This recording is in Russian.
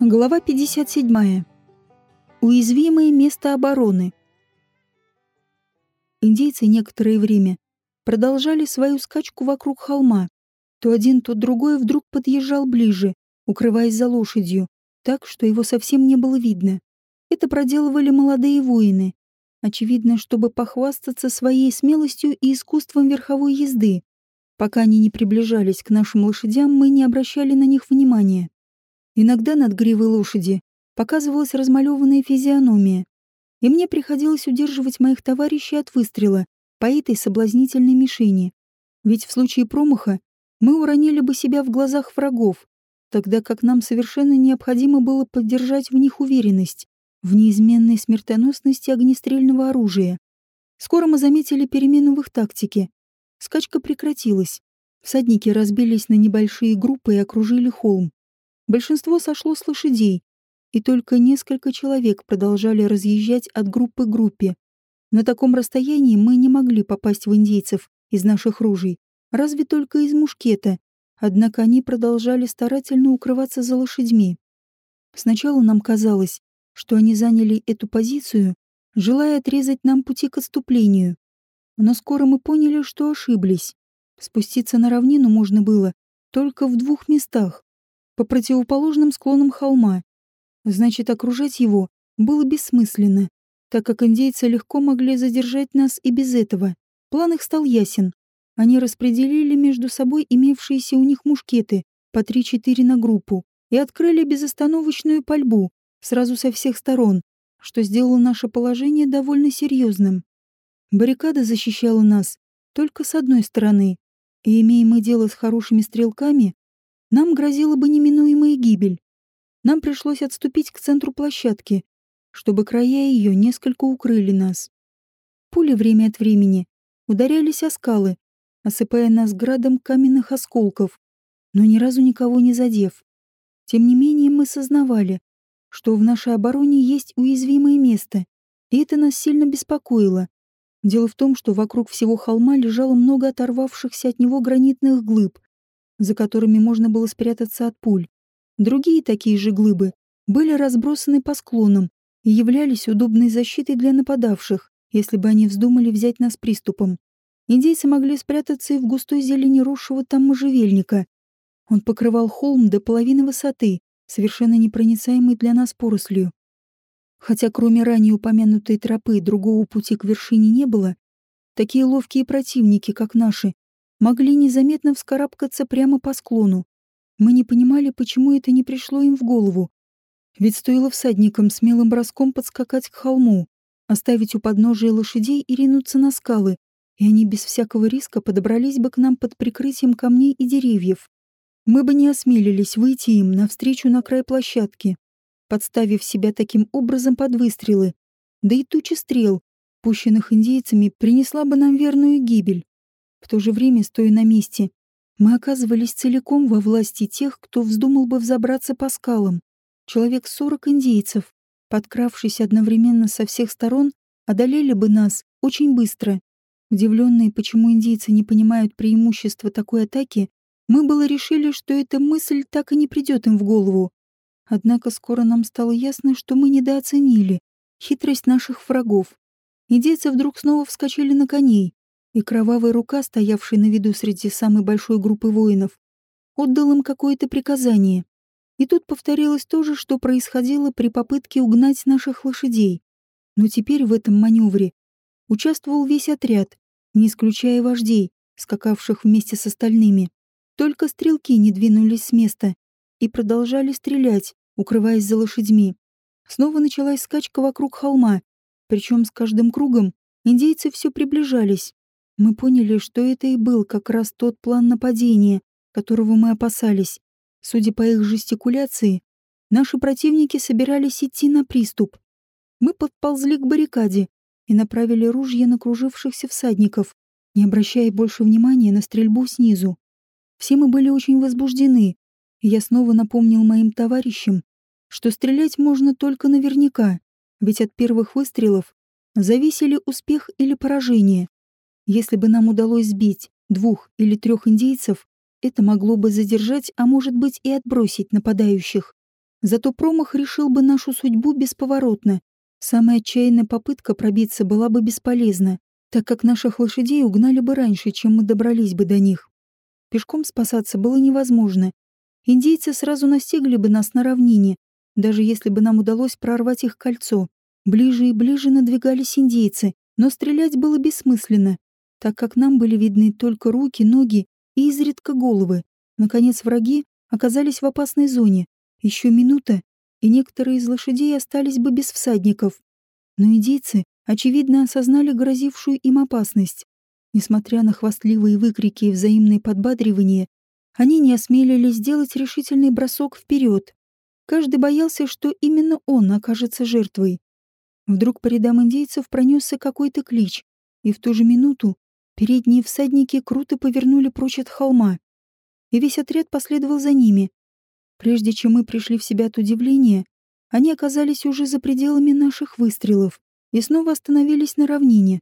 Глава 57. Уязвимое место обороны. Индейцы некоторое время продолжали свою скачку вокруг холма. То один, то другой вдруг подъезжал ближе, укрываясь за лошадью, так, что его совсем не было видно. Это проделывали молодые воины, очевидно, чтобы похвастаться своей смелостью и искусством верховой езды. Пока они не приближались к нашим лошадям, мы не обращали на них внимания. Иногда над гривой лошади показывалась размалеванная физиономия, и мне приходилось удерживать моих товарищей от выстрела по этой соблазнительной мишени. Ведь в случае промаха мы уронили бы себя в глазах врагов, тогда как нам совершенно необходимо было поддержать в них уверенность в неизменной смертоносности огнестрельного оружия. Скоро мы заметили перемену в их тактике. Скачка прекратилась. Всадники разбились на небольшие группы и окружили холм. Большинство сошло с лошадей, и только несколько человек продолжали разъезжать от группы к группе. На таком расстоянии мы не могли попасть в индейцев из наших ружей, разве только из мушкета, однако они продолжали старательно укрываться за лошадьми. Сначала нам казалось, что они заняли эту позицию, желая отрезать нам пути к отступлению. Но скоро мы поняли, что ошиблись. Спуститься на равнину можно было только в двух местах по противоположным склонам холма. Значит, окружать его было бессмысленно, так как индейцы легко могли задержать нас и без этого. План их стал ясен. Они распределили между собой имевшиеся у них мушкеты по 3-4 на группу и открыли безостановочную пальбу сразу со всех сторон, что сделало наше положение довольно серьезным. Баррикада защищала нас только с одной стороны, и имея мы дело с хорошими стрелками, нам грозила бы неминуемая гибель. Нам пришлось отступить к центру площадки, чтобы края ее несколько укрыли нас. Пули время от времени ударялись о скалы, осыпая нас градом каменных осколков, но ни разу никого не задев. Тем не менее мы сознавали, что в нашей обороне есть уязвимое место, и это нас сильно беспокоило. Дело в том, что вокруг всего холма лежало много оторвавшихся от него гранитных глыб, за которыми можно было спрятаться от пуль. Другие такие же глыбы были разбросаны по склонам и являлись удобной защитой для нападавших, если бы они вздумали взять нас приступом. Индейцы могли спрятаться и в густой зелени росшего там можжевельника. Он покрывал холм до половины высоты, совершенно непроницаемый для нас порослью. Хотя кроме ранее упомянутой тропы другого пути к вершине не было, такие ловкие противники, как наши, могли незаметно вскарабкаться прямо по склону. Мы не понимали, почему это не пришло им в голову. Ведь стоило всадникам смелым броском подскакать к холму, оставить у подножия лошадей и ринуться на скалы, и они без всякого риска подобрались бы к нам под прикрытием камней и деревьев. Мы бы не осмелились выйти им навстречу на край площадки, подставив себя таким образом под выстрелы. Да и туча стрел, пущенных индейцами, принесла бы нам верную гибель. В то же время, стоя на месте, мы оказывались целиком во власти тех, кто вздумал бы взобраться по скалам. Человек сорок индейцев, подкравшись одновременно со всех сторон, одолели бы нас очень быстро. Удивленные, почему индейцы не понимают преимущества такой атаки, мы было решили, что эта мысль так и не придет им в голову. Однако скоро нам стало ясно, что мы недооценили хитрость наших врагов. Индейцы вдруг снова вскочили на коней, и кровавая рука, стоявшая на виду среди самой большой группы воинов, отдал им какое-то приказание. И тут повторилось то же, что происходило при попытке угнать наших лошадей. Но теперь в этом маневре участвовал весь отряд, не исключая вождей, скакавших вместе с остальными. Только стрелки не двинулись с места и продолжали стрелять, укрываясь за лошадьми. Снова началась скачка вокруг холма, причем с каждым кругом индейцы все приближались. Мы поняли, что это и был как раз тот план нападения, которого мы опасались. Судя по их жестикуляции, наши противники собирались идти на приступ. Мы подползли к баррикаде и направили ружья на кружившихся всадников, не обращая больше внимания на стрельбу снизу. Все мы были очень возбуждены, и я снова напомнил моим товарищам, что стрелять можно только наверняка, ведь от первых выстрелов зависели успех или поражение. Если бы нам удалось сбить двух или трех индейцев, Это могло бы задержать, а может быть и отбросить нападающих. Зато промах решил бы нашу судьбу бесповоротно. Самая отчаянная попытка пробиться была бы бесполезна, так как наших лошадей угнали бы раньше, чем мы добрались бы до них. Пешком спасаться было невозможно. Индейцы сразу настигли бы нас на равнине, даже если бы нам удалось прорвать их кольцо. Ближе и ближе надвигались индейцы, но стрелять было бессмысленно, так как нам были видны только руки, ноги и изредка головы. Наконец враги оказались в опасной зоне. Еще минута, и некоторые из лошадей остались бы без всадников. Но индейцы, очевидно, осознали грозившую им опасность. Несмотря на хвастливые выкрики и взаимные подбадривания, они не осмелились сделать решительный бросок вперед. Каждый боялся, что именно он окажется жертвой. Вдруг по рядам индейцев пронесся какой-то клич, и в ту же минуту передние всадники круто повернули прочь от холма. И весь отряд последовал за ними, Прежде чем мы пришли в себя от удивления, они оказались уже за пределами наших выстрелов и снова остановились на равнине.